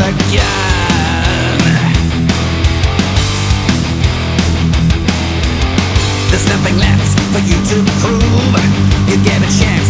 again. There's nothing left for you to prove. You get a chance.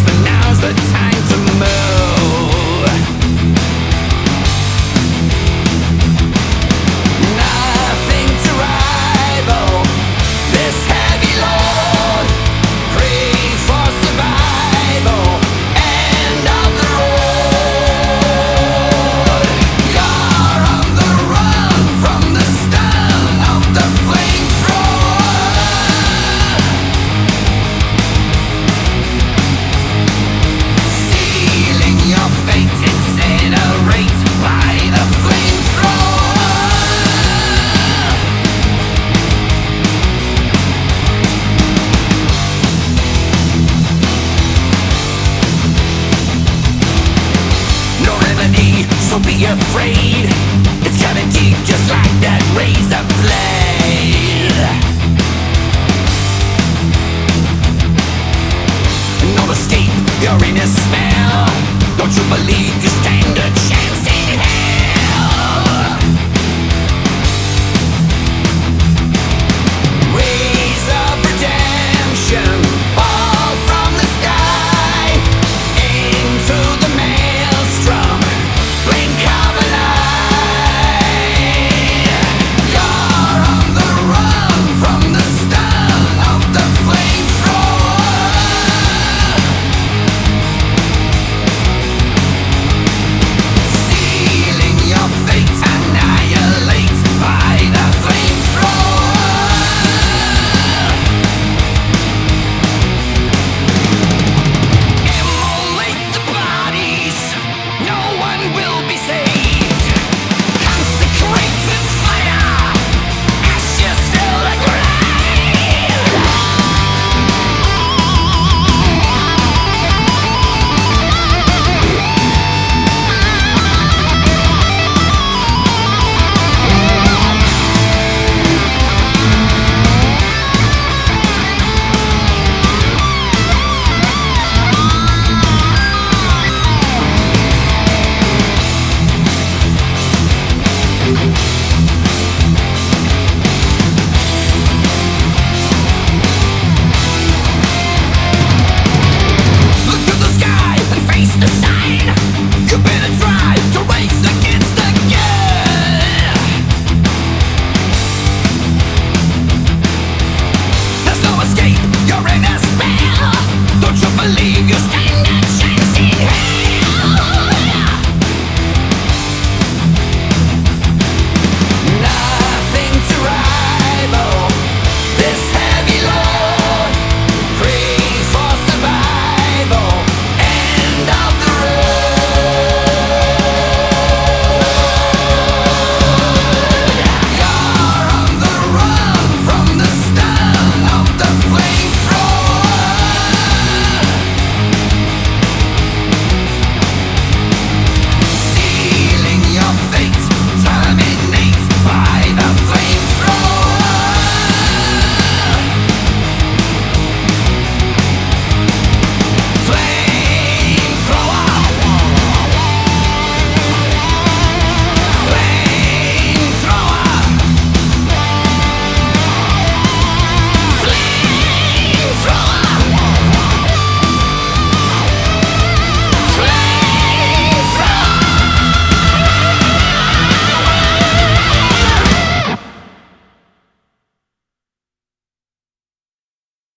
Don't be afraid It's kinda deep just like that rain.